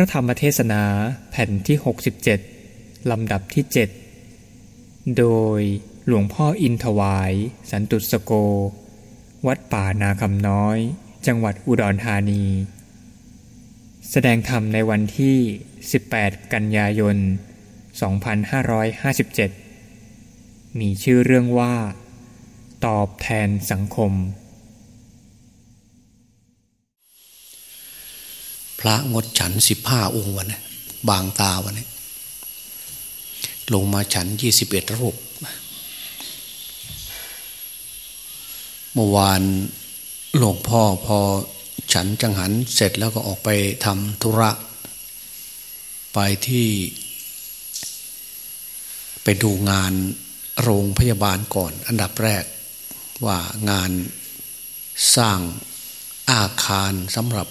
ระธรรมเทศนาแผ่นที่ 67 ลำดับที่ 7 โดยหลวงพ่ออินทวาย สันตุสโก วัดป่านาคำน้อย จังหวัดอุดรธานี แสดงธรรมในวันที่ 18 กันยายน 2557 มีชื่อเรื่องว่า ตอบแทนสังคม พระงดฉันสิบห้าองค์วันนี้บางตาวันนี้ลงมาฉันยี่สิบเอ็ดรูปเมื่อวานหลวงพ่อพอฉันจังหันเสร็จแล้วก็ออกไปทำธุระ ไปที่ ไปดูงานโรงพยาบาลก่อน อันดับแรกว่างานสร้างอาคารสำหรับ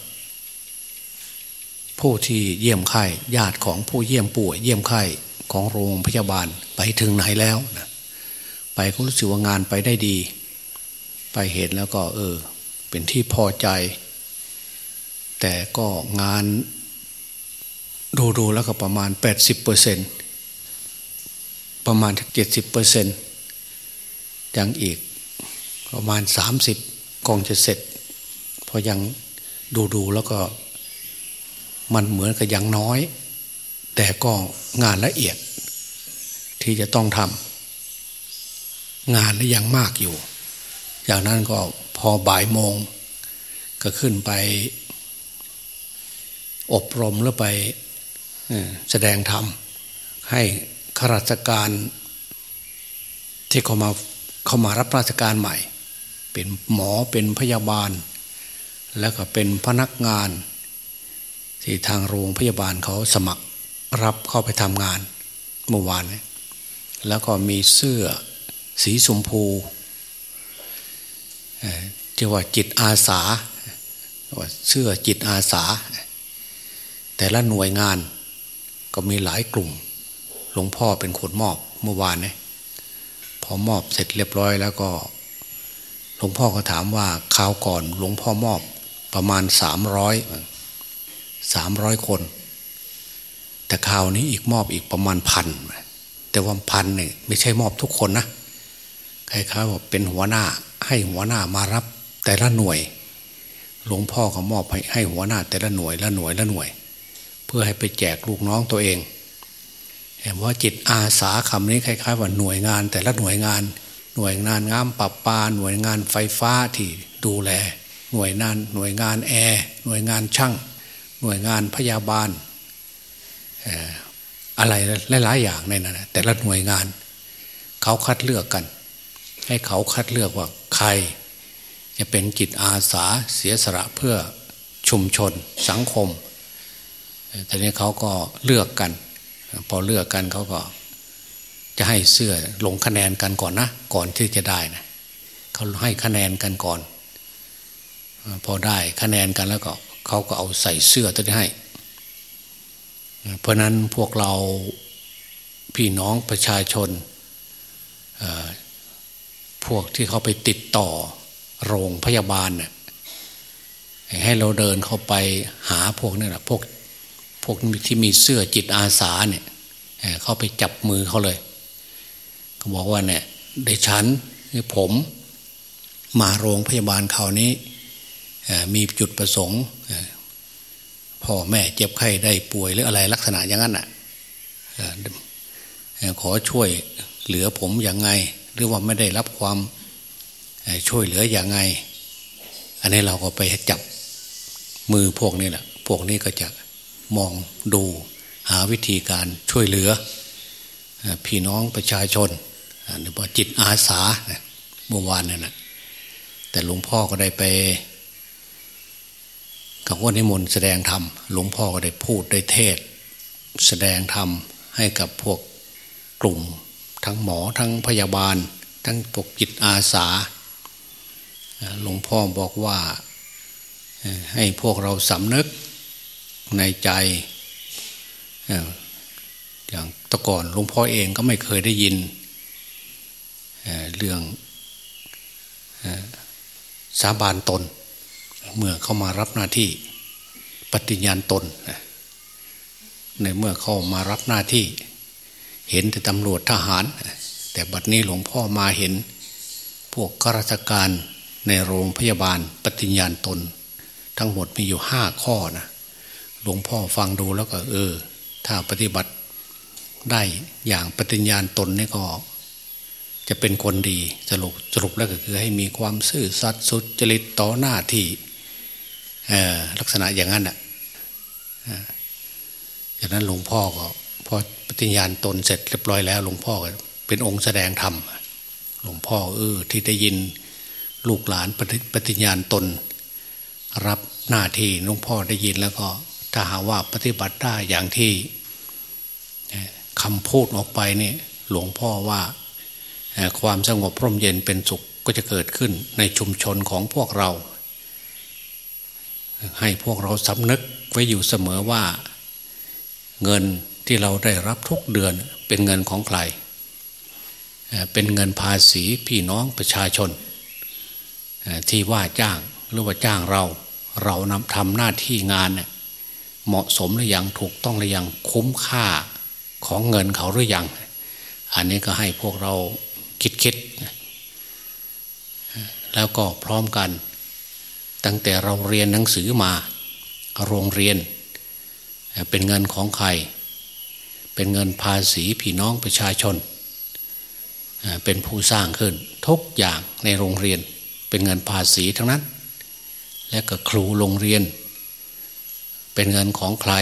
ผู้ที่เยี่ยมไข้ญาติของผู้เยี่ยมป่วย เยี่ยมไข้ของโรงพยาบาลไปถึงไหนแล้วนะไปก็รู้สึกว่างานไปได้ดี ไปเห็นแล้วก็เออ เป็นที่พอใจ แต่ก็งานดูดูแล้วก็ประมาณ 80เปอร์เซ็นประมาณเจ็ดสิบเปอร์เซ็นยังอีกประมาณ30กองจะเสร็จ พอยังดูดูแล้วก็ มันเหมือนกับยังน้อย แต่ก็งานละเอียด ที่จะต้องทำงานและยังมากอยู่ จากนั้นก็พอบ่ายโมง ก็ขึ้นไป อบรมแล้วไปแสดงธรรม ให้ข้าราชการที่เขามาเขามารับราชการใหม่ เป็นหมอเป็นพยาบาล แล้วก็เป็นพนักงาน ที่ทางโรงพยาบาลเขาสมัครรับเข้าไปทำงานเมื่อวานนี้แล้วก็มีเสื้อสีชมพูเรียกว่าจิตอาสาเสื้อจิตอาสา แต่ละหน่วยงานก็มีหลายกลุ่ม หลวงพ่อเป็นคนมอบเมื่อวานนี้พอมอบเสร็จเรียบร้อยแล้วก็หลวงพ่อก็ถามว่าคราวก่อนหลวงพ่อมอบประมาณสามร้อย สามร้อยคน แต่คราวนี้อีกมอบอีกประมาณพันแต่ว่าพันเนี่ยไม่ใช่มอบทุกคนนะใครๆว่าเป็นหัวหน้าให้หัวหน้ามารับแต่ละหน่วย หลวงพ่อก็มอบให้ให้หัวหน้าแต่ละหน่วยละหน่วยละหน่วย เพื่อให้ไปแจกลูกน้องตัวเองเห็นว่าจิตอาสาคำนี้คล้ายๆ ว่าหน่วยงาน แต่ละหน่วยงาน หน่วยงานงามปรับปาหน่วยงานไฟฟ้าที่ดูแล หน่วยงานหน่วยงานแอร์หน่วยงานช่าง หน่วยงานพยาบาลอะไรหลายๆอย่างในนั้นแต่ละหน่วยงาน เขาคัดเลือกกัน ให้เขาคัดเลือกว่าใคร จะเป็นจิตอาสาเสียสละเพื่อชุมชนสังคมแต่นี้เขาก็เลือกกัน พอเลือกกันเขาก็จะให้เสื้อลงคะแนนกันก่อนนะ ก่อนที่จะได้นะเขาให้คะแนนกันก่อน พอได้คะแนนกันแล้วก็ เขาก็เอาใส่เสื้อตัวนี้ให้ เพราะนั้นพวกเราพี่น้องประชาชน พวกที่เขาไปติดต่อโรงพยาบาลเนี่ยให้เราเดินเข้าไปหาพวกนี่แหละพวกพวกที่มีเสื้อจิตอาสาเนี่ยเข้าไปจับมือเขาเลยเขาบอกว่าเนี่ยได้ฉันผมมาโรงพยาบาลเขานี้ มีจุดประสงค์พ่อแม่เจ็บไข้ได้ป่วยหรืออะไรลักษณะอย่างนั้นอะขอช่วยเหลือผมอย่างไง หรือว่าไม่ได้รับความช่วยเหลืออย่างไง อันนี้เราก็ไปจับมือพวกนี้แหละพวกนี้ก็จะมองดูหาวิธีการช่วยเหลือ พี่น้องประชาชนหรือว่าจิตอาสาเมื่อวานนั่นแหละแต่หลวงพ่อก็ได้ไป กับว่านิมนต์แสดงธรรมหลวงพ่อก็ได้พูดได้เทศ แสดงธรรมให้กับพวกกลุ่ม ทั้งหมอทั้งพยาบาล ทั้งพวกจิตอาสาหลวงพ่อบอกว่าให้พวกเราสำนึกในใจอย่างตะก่อนหลวงพ่อเองก็ไม่เคยได้ยินเรื่องสาบานตน เมื่อเข้ามารับหน้าที่ปฏิญญาณตนในเมื่อเข้ามารับหน้าที่ เห็นแต่ตำรวจทหาร แต่บัดนี้หลวงพ่อมาเห็น พวกข้าราชการในโรงพยาบาลปฏิญญาณตน ทั้งหมดมีอยู่ห้าข้อนะหลวงพ่อฟังดูแล้วก็ เออ ถ้าปฏิบัติได้อย่างปฏิญญาณตนนี่ก็ จะเป็นคนดีสรุปสรุปแล้วก็คือให้มีความซื่อสัตย์สุจริตต่อหน้าที่ ลักษณะอย่างนั้นอะจากนั้นหลวงพ่อก็พอปฏิญญาณตนเสร็จเรียบร้อยแล้วหลวงพ่อก็เป็นองค์แสดงธรรมหลวงพ่อเออที่ได้ยินลูกหลานปฏิญญาณตน รับหน้าที่หลวงพ่อได้ยินแล้วก็ถ้าหาว่าปฏิบัติได้อย่างที่คำพูดออกไปนี่หลวงพ่อว่าความสงบร่มเย็นเป็นสุขก็จะเกิดขึ้นในชุมชนของพวกเรา ให้พวกเราสำนึกไว้อยู่เสมอว่า เงินที่เราได้รับทุกเดือนเป็นเงินของใคร เป็นเงินภาษีพี่น้องประชาชน ที่ว่าจ้างหรือว่าจ้างเรา เรานำทำหน้าที่งานเนี่ยเหมาะสมหรือยังถูกต้องหรือยังคุ้มค่าของเงินเขาหรือยัง อันนี้ก็ให้พวกเราคิดคิด แล้วก็พร้อมกัน ตั้งแต่เราเรียนหนังสือมา โรงเรียน เป็นเงินของใคร เป็นเงินภาษีพี่น้องประชาชน เป็นผู้สร้างขึ้น ทุกอย่างในโรงเรียนเป็นเงินภาษีทั้งนั้น และก็ครูโรงเรียน เป็นเงินของใคร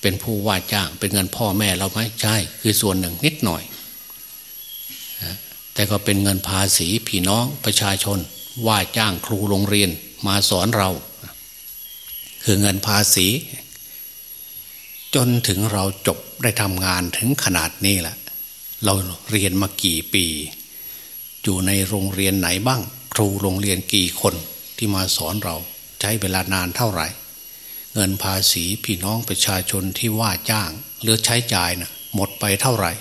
เป็นผู้ว่าจ้าง เป็นเงินพ่อแม่เราไหมใช่คือส่วนหนึ่งนิดหน่อย แต่ก็เป็นเงินภาษีพี่น้องประชาชน ว่าจ้างครูโรงเรียนมาสอนเรา คือเงินภาษี จนถึงเราจบได้ทำงานถึงขนาดนี้แหละเราเรียนมากี่ปี อยู่ในโรงเรียนไหนบ้าง ครูโรงเรียนกี่คนที่มาสอนเรา ใช้เวลานานเท่าไหร่ เงินภาษีพี่น้องประชาชนที่ว่าจ้างหรือใช้จ่ายนะ่ะหมดไปเท่าไหร่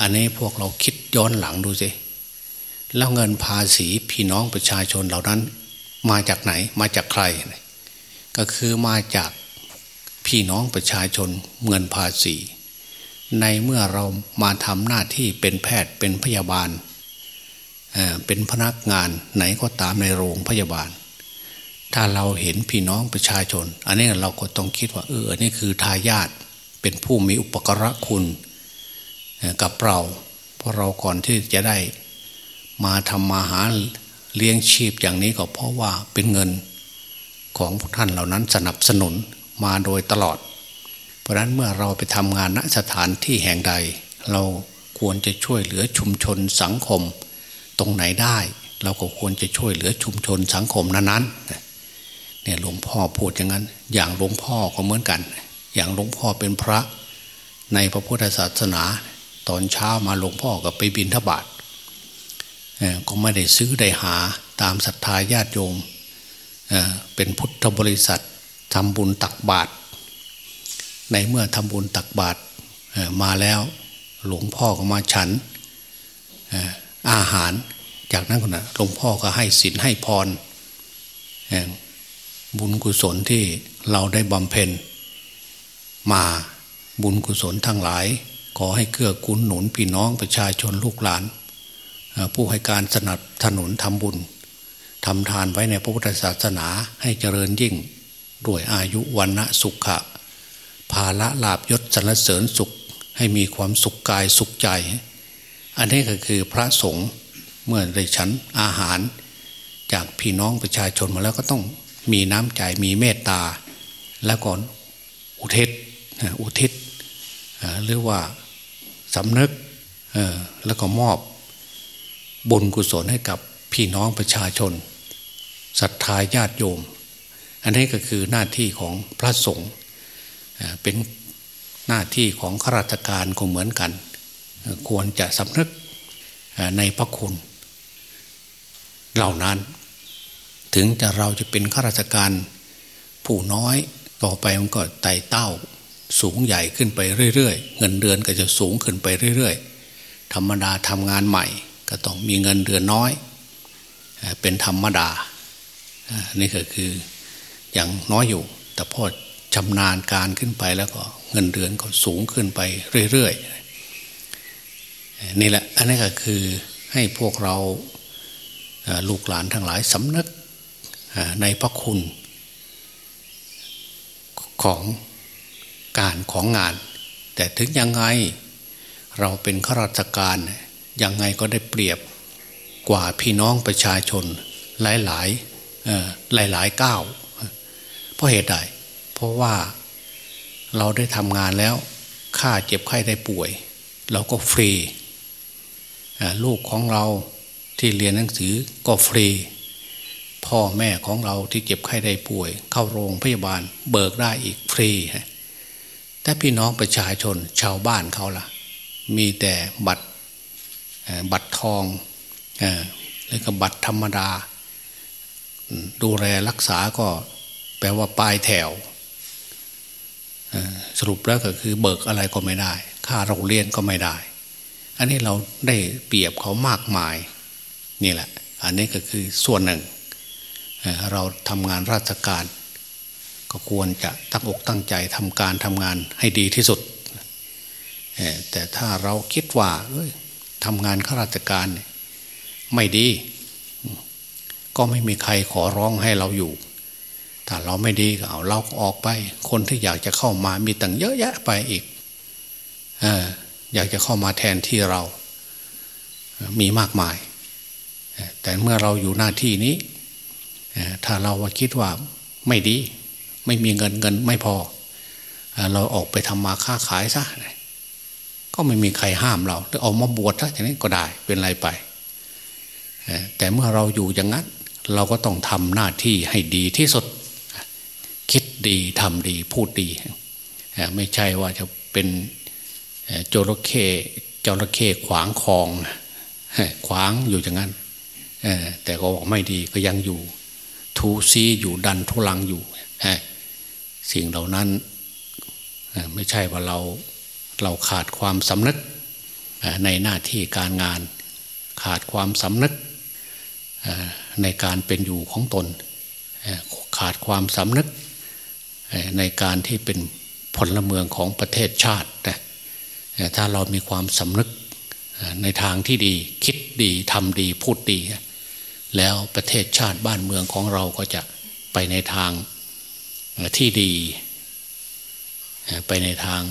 อันนี้พวกเราคิดย้อนหลังดูสิ แล้วเงินภาษีพี่น้องประชาชนเหล่านั้น มาจากไหนมาจากใคร ก็คือมาจากพี่น้องประชาชนเงินภาษี ในเมื่อเรามาทำหน้าที่เป็นแพทย์เป็นพยาบาลเป็นพนักงานไหนก็ตามในโรงพยาบาล ถ้าเราเห็นพี่น้องประชาชน อันนี้เราก็ต้องคิดว่าเออนนี้คือทายาทเป็นผู้มีอุปกรคุณกับเรา เพราะเราก่อนที่จะได้ มาทำมาหาเลี้ยงชีพอย่างนี้ก็เพราะว่าเป็นเงินของพวกท่านเหล่านั้นสนับสนุนมาโดยตลอด เพราะนั้นเมื่อเราไปทำงานณสถานที่แห่งใด เราควรจะช่วยเหลือชุมชนสังคม ตรงไหนได้ เราก็ควรจะช่วยเหลือชุมชนสังคมนั้นๆเนี่ยหลวงพ่อพูดอย่างนั้น อย่างหลวงพ่อก็เหมือนกัน อย่างหลวงพ่อเป็นพระในพระพุทธศาสนา ตอนเช้ามาหลวงพ่อก็ไปบินทบาท ก็ไม่ได้ซื้อได้หาตามศรัทธาญาติโยมเป็นพุทธบริษัททำบุญตักบาตรในเมื่อทำบุญตักบาตรมาแล้วหลวงพ่อก็มาฉันอาหารจากนั้นคนนะหลวงพ่อก็ให้ศีลให้พรบุญกุศลที่เราได้บำเพ็ญ มาบุญกุศลทั้งหลาย ขอให้เกื้อกูลหนุนพี่น้องประชาชนลูกหลาน ผู้ให้การสนับสนุนทำบุญทำทานไว้ในพระพุทธศาสนาให้เจริญยิ่งด้วยอายุวันนะสุขะภาละลาบยศสรรเสริญสุขให้มีความสุขกายสุขใจ อันนี้ก็คือพระสงฆ์เมื่อได้ฉันอาหาร จากพี่น้องประชาชนมาแล้วก็ต้องมีน้ำใจมีเมตตา แล้วก่อนอุทิศอุทิศหรือว่าสำนึกแล้วก็มอบ บุญกุศลให้กับพี่น้องประชาชนศรัทธาญาติโยม อันนี้ก็คือหน้าที่ของพระสงฆ์เป็นหน้าที่ของข้าราชการก็เหมือนกัน ควรจะสำนึกในพระคุณ เหล่านั้น ถึงจะเราจะเป็นข้าราชการผู้น้อยต่อไปมันก็ไต่เต้าสูงใหญ่ขึ้นไปเรื่อยๆ เงินเดือนก็จะสูงขึ้นไปเรื่อยๆ ธรรมดาทำงานใหม่ ก็ต้องมีเงินเดือนน้อย เป็นธรรมดา นี่ก็คืออย่างน้อยอยู่ แต่พอชำนาญการขึ้นไปแล้วก็เงินเดือนก็สูงขึ้นไปเรื่อยๆนี่แหละอันนี้ก็คือให้พวกเราลูกหลานทั้งหลายสำนึกในพระคุณของการของงาน แต่ถึงยังไงเราเป็นข้าราชการ ยังไงก็ได้เปรียบกว่าพี่น้องประชาชนหลายหลายหลายหลายก้าวเพราะเหตุใด เพราะว่าเราได้ทำงานแล้วค่าเจ็บไข้ได้ป่วย เราก็ฟรีลูกของเราที่เรียนหนังสือก็ฟรี พ่อแม่ของเราที่เจ็บไข้ได้ป่วย เข้าโรงพยาบาลเบิกได้อีกฟรีแต่พี่น้องประชาชนชาวบ้านเขาล่ะ มีแต่บัตร บัตรทองแล้วก็บัตรธรรมดา ดูแลรักษาก็แปลว่าปลายแถวสรุปแล้วก็คือเบิกอะไรก็ไม่ได้ ค่าโรงเรียนก็ไม่ได้ อันนี้เราได้เปรียบเขามากมาย นี่แหละ อันนี้ก็คือส่วนหนึ่ง เราทำงานราชการ ก็ควรจะตั้งอกตั้งใจทำการทำงานให้ดีที่สุด แต่ถ้าเราคิดว่า ทำงานข้าราชการไม่ดี ก็ไม่มีใครขอร้องให้เราอยู่ ถ้าเราไม่ดีก็เอาเราออกไป คนที่อยากจะเข้ามามีตั้งเยอะแยะไปอีกอยากจะเข้ามาแทนที่เรา มีมากมาย แต่เมื่อเราอยู่หน้าที่นี้ ถ้าเราคิดว่าไม่ดี ไม่มีเงินเงินไม่พอ เราออกไปทำมาค้าขายซะ ก็ไม่มีใครห้ามเราหรือออกมาบวชซะอย่างนี้ก็ได้เป็นไรไป แต่เมื่อเราอยู่อย่างนั้น เราก็ต้องทำหน้าที่ให้ดีที่สุด คิดดีทำดีพูดดี ไม่ใช่ว่าจะเป็นโจระเข้จระเข้ขวางคลอง ขวางอยู่อย่างนั้นแต่ก็บอกไม่ดีก็ยังอยู่ ทูซีอยู่ดันทุลังอยู่สิ่งเหล่านั้นไม่ใช่ว่าเรา เราขาดความสำนึกในหน้าที่การงาน ขาดความสำนึกในการเป็นอยู่ของตน ขาดความสำนึกในการที่เป็นพลเมืองของประเทศชาติถ้าเรามีความสำนึกในทางที่ดีคิดดีทำดีพูดดี แล้วประเทศชาติบ้านเมืองของเราก็จะไปในทางที่ดี ไปในทาง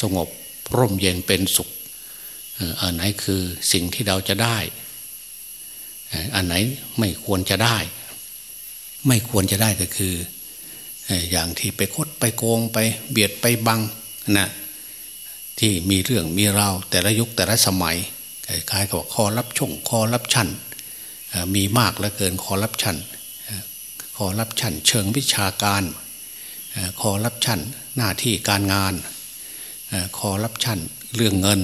สงบ ร่มเย็นเป็นสุขอันไหนคือสิ่งที่เราจะได้ อันไหนไม่ควรจะได้ ไม่ควรจะได้ก็คือ อย่างที่ไปคดไปโกงไปเบียดไปบังนะที่มีเรื่องมีราวแต่ละยุคแต่ละสมัยคล้ายๆกับคอรับช่งคอรับชันมีมากเหลือเกินคอรับชันคอรับชันเชิงวิชาการคอรับชันหน้าที่การงาน คอรับชันเรื่องเงิน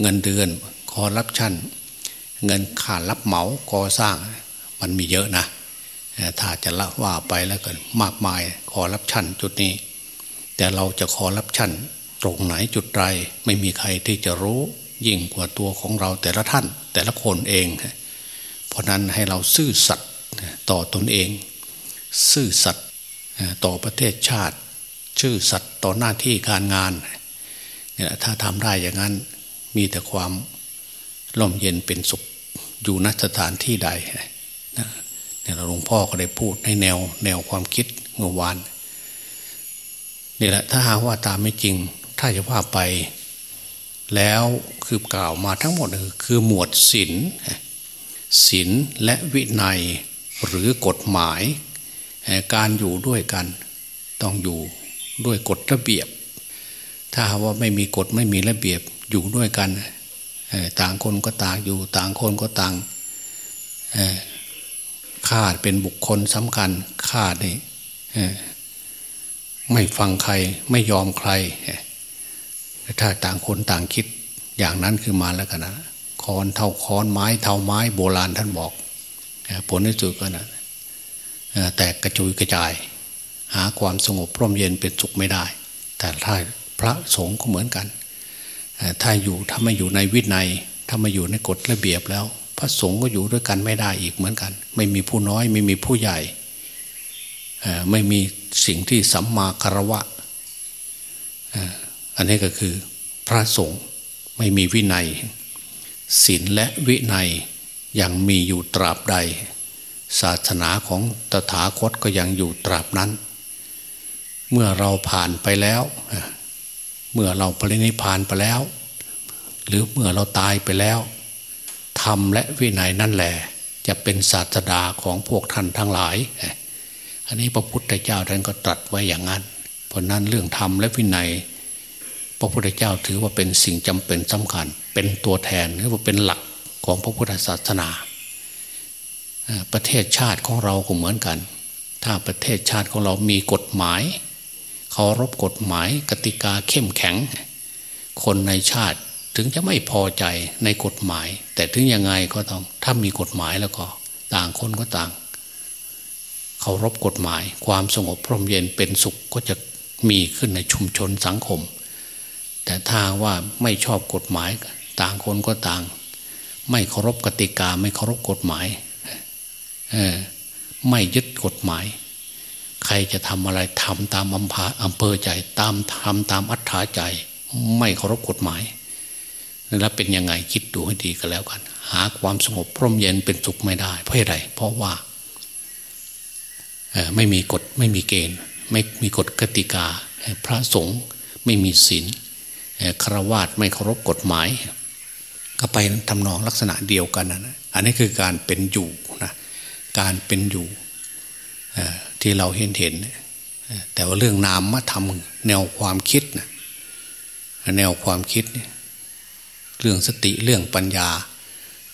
เงินเดือนคอรับชันเงินขาดรับเหมาก่อสร้างมันมีเยอะนะถ้าจะละว่าไปแล้วกันมากมายคอรับชันจุดนี้ แต่เราจะคอรับชันตรงไหนจุดใดไม่มีใครที่จะรู้ยิ่งกว่าตัวของเราแต่ละท่าน แต่ละคนเอง เพราะนั้นให้เราซื่อสัตย์ต่อตนเอง ซื่อสัตย์ต่อประเทศชาติ ชื่อสัตย์ต่อหน้าที่การงานเนี่ยถ้าทำได้อย่างนั้นมีแต่ความร่มเย็นเป็นสุขอยู่นสถานที่ใดเนี่ยหลวงพ่อก็ได้พูดในแนวแนวความคิดเมื่อวานนี่แหละถ้าหาว่าตามไม่จริง ถ้าจะว่าไป แล้วคือกล่าวมาทั้งหมดคือหมวดศีลศีลและวินัยหรือกฎหมาย การอยู่ด้วยกันต้องอยู่ ด้วยกฎระเบียบ ถ้าว่าไม่มีกฎไม่มีระเบียบอยู่ด้วยกัน ต่างคนก็ต่างอยู่ต่างคนก็ต่างขาดเป็นบุคคลสำคัญขาดนี่ไม่ฟังใครไม่ยอมใคร ถ้าต่างคนต่างคิดอย่างนั้นคือมาแล้วกันนะคอนเท่าคอนไม้เท่าไม้โบราณท่านบอกผลที่สุดก็นะแตกกระจุยกระจาย หาความสงบร่มเย็นเป็นสุขไม่ได้ แต่ถ้าพระสงฆ์ก็เหมือนกัน ถ้าอยู่ถ้าไม่อยู่ในวินัย ถ้าไม่อยู่ในกฎระเบียบแล้ว พระสงฆ์ก็อยู่ด้วยกันไม่ได้อีกเหมือนกัน ไม่มีผู้น้อยไม่มีผู้ใหญ่ไม่มีสิ่งที่สัมมาคารวะอันนี้ก็คือพระสงฆ์ไม่มีวินัยศีลและวินัยยังมีอยู่ตราบใด ศาสนาของตถาคตก็ยังอยู่ตราบนั้น เมื่อเราผ่านไปแล้ว เมื่อเราปรินิพานไปแล้ว หรือเมื่อเราตายไปแล้วธรรมและวินัยนั่นแหละจะเป็นศาสดาของพวกท่านทั้งหลาย อันนี้พระพุทธเจ้าท่านก็ตรัสไว้อย่างนั้น เพราะนั้นเรื่องธรรมและวินัย พระพุทธเจ้าถือว่าเป็นสิ่งจำเป็นสำคัญ เป็นตัวแทนหรือว่าเป็นหลักของพระพุทธศาสนา ประเทศชาติของเราก็เหมือนกัน ถ้าประเทศชาติของเรามีกฎหมาย เคารพกฎหมายกติกาเข้มแข็ง คนในชาติถึงจะไม่พอใจในกฎหมาย แต่ถึงยังไงก็ต้องถ้ามีกฎหมายแล้วก็ ต่างคนก็ต่างเคารพกฎหมาย ความสงบพร่มเย็นเป็นสุขก็จะมีขึ้นในชุมชนสังคม แต่ถ้าว่าไม่ชอบกฎหมาย ต่างคนก็ต่าง ไม่เคารพกติกาไม่เคารพกฎหมายไม่ยึดกฎหมาย ใครจะทำอะไรทำตามอำเภออำเภอใจ ตามทำตามอัธยาใจ ไม่เคารพกฎหมาย แล้วเป็นยังไงคิดดูให้ดีก็แล้วกัน หาความสงบพร่มเย็นเป็นสุขไม่ได้ เพราะอะไรเพราะว่าไม่มีกฎไม่มีเกณฑ์ ไม่มีกฎกติกา พระสงฆ์ไม่มีศีลครวาสไม่เคารพกฎหมาย ก็ไปทำนองลักษณะเดียวกันนะอันนี้คือการเป็นอยู่นะการเป็นอยู่ ที่เราเห็นเห็น แต่ว่าเรื่องนามมาทำแนวความคิดนะแนวความคิดเนี่ยเรื่องสติเรื่องปัญญา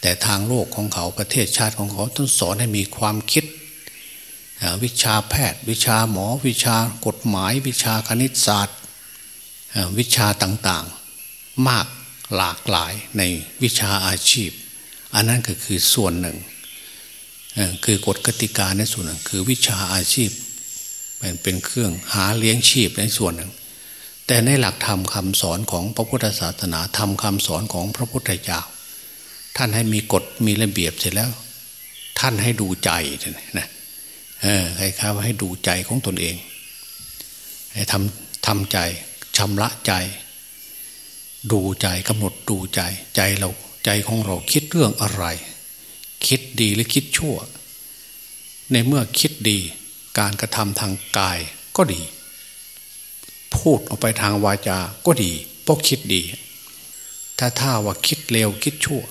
แต่ทางโลกของเขาประเทศชาติของเขาต้องสอนให้มีความคิด วิชาแพทย์ วิชาหมอ วิชากฎหมาย วิชาคณิตศาสตร์ วิชาต่างๆ มากหลากหลายในวิชาอาชีพ อันนั้นก็คือส่วนหนึ่ง คือกฎกติกาในส่วนหนึ่งคือวิชาอาชีพเป็นเครื่องหาเลี้ยงชีพในส่วนหนึ่ง แต่ในหลักธรรมคาสอนของพระพุทธศาสนาธรรมคาสอนของพระพุทธเจ้าท่านให้มีกฎมีระเบียบเสร็จแล้ว ท่านให้ดูใจนะเออใครข้าวให้ดูใจของตนเองให้ทำทำใจชำระใจ ดูใจกำหนดดูใจ ใจเราใจของเราคิดเรื่องอะไร คิดดีหรือคิดชั่ว ในเมื่อคิดดีการกระทำทางกายก็ดี พูดออกไปทางวาจาก็ดีเพราะคิดดี ถ้าท่าว่าคิดเร็วคิดชั่ว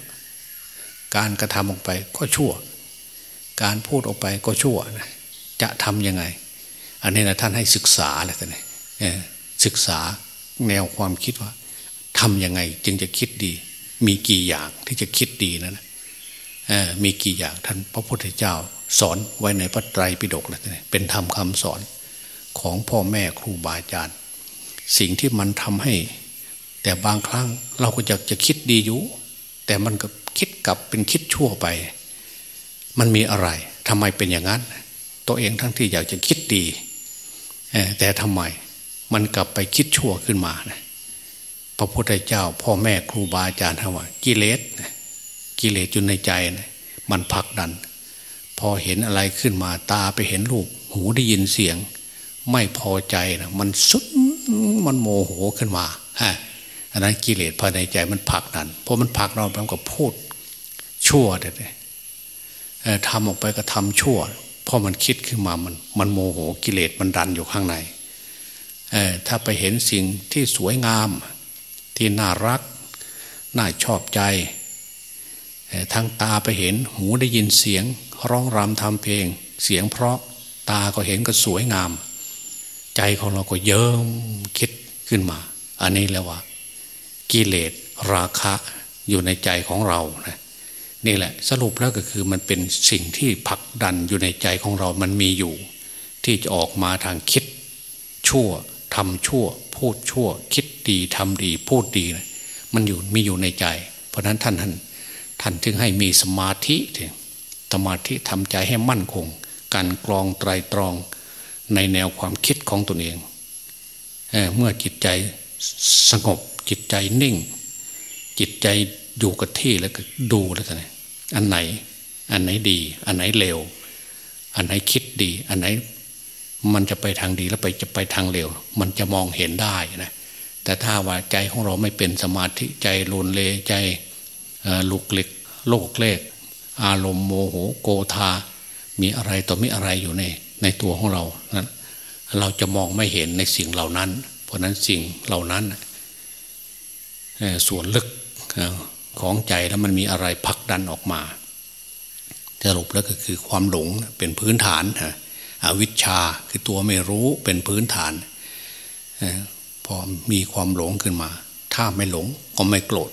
การกระทำออกไปก็ชั่ว การพูดออกไปก็ชั่วนะจะทำยังไง อันนี้นะท่านให้ศึกษาแหละท่านศึกษาแนวความคิดว่าทำยังไงจึงจะคิดดี มีกี่อย่างที่จะคิดดีนะนะ มีกี่อย่างท่านพระพุทธเจ้า สอนไว้ในพระไตรปิฎกเลยเป็นธรรมคาสอนของพ่อแม่ครูบาอาจารย์ สิ่งที่มันทำให้ แต่บางครั้งเราก็จะจะคิดดีอยู่ แต่มันก็คิดกลับเป็นคิดชั่วไป มันมีอะไรทำไมเป็นอย่างนั้น ตัวเองทั้งที่อยากจะคิดดี แต่ทำไมมันกลับไปคิดชั่วขึ้นมานะพระพุทธเจ้า พ่อแม่ครูบาอาจารย์ทว่ากิเลส กิเลสอยู่ในใจนะมันผลักดัน พอเห็นอะไรขึ้นมาตาไปเห็นรูป หูได้ยินเสียง ไม่พอใจนะมันสุดมันโมโหขึ้นมาฮะอันนั้นกิเลสภายในใจมันผลักนันเพราะมันผลักเราแปก็พูดชั่วเด็ดทำออกไปก็ทำชั่วเพราะมันคิดขึ้นมามันมันโมโหกิเลสมันดันอยู่ข้างในถ้าไปเห็นสิ่งที่สวยงาม ที่น่ารัก น่าชอบใจ ทั้งตาไปเห็นหูได้ยินเสียง ร้องรำทำเพลง เสียงเพราะตาก็เห็นก็สวยงาม ใจของเราก็เยิ้มคิดขึ้นมา อันนี้แล้วว่า กิเลสราคะอยู่ในใจของเรานะนี่แหละสรุปแล้วก็คือมันเป็นสิ่งที่ผลักดันอยู่ในใจของเรามันมีอยู่ ที่จะออกมาทางคิด ชั่วทำชั่ว พูดชั่ว คิดดีทำดี พูดดีนะมันอยู่มีอยู่ในใจ เพราะนั้นท่านท่าน ท่านจึงให้มีสมาธิสมาธิทำใจให้มั่นคง การกรองไตรตรองในแนวความคิดของตนเองเเมื่อจิตใจสงบจิตใจนิ่ง จิตใจอยู่กับที่แล้วก็ดูแล้วกันอันไหน อันไหนดี อันไหนเลวอันไหนคิดดี อันไหนมันจะไปทางดีแล้วไปจะไปทางเร็วมันจะมองเห็นได้นะแต่ถ้าว่าใจของเราไม่เป็นสมาธิใจโลนเลใจ ลุกเล็กโลกเลกอารมณ์โมโหโกธา มีอะไรต่อมีอะไรอยู่ในในตัวของเรานั้นเราจะมองไม่เห็นในสิ่งเหล่านั้น เพราะนั้นสิ่งเหล่านั้นส่วนลึกของใจแล้วมันมีอะไรผลักดันออกมาสรุปแล้วก็คือความหลงเป็นพื้นฐานอวิชชาคือตัวไม่รู้เป็นพื้นฐานพอมีความหลงขึ้นมา ถ้าไม่หลงก็ไม่โกรธ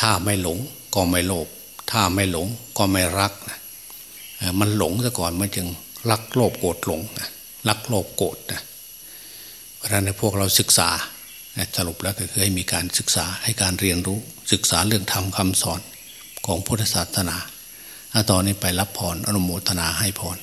ถ้าไม่หลงก็ไม่โลภถ้าไม่หลงก็ไม่รักมันหลงซะก่อนมันจึงรักโลภโกรธหลงรักโลภโกรธนะเพราะฉะนั้นพวกเราศึกษาสรุปแล้วก็คือให้มีการศึกษาให้การเรียนรู้ศึกษาเรื่องธรรมคาสอนของพุทธศาสนาถ้าตอนนี้ไปรับพรอนุโมทนาให้พร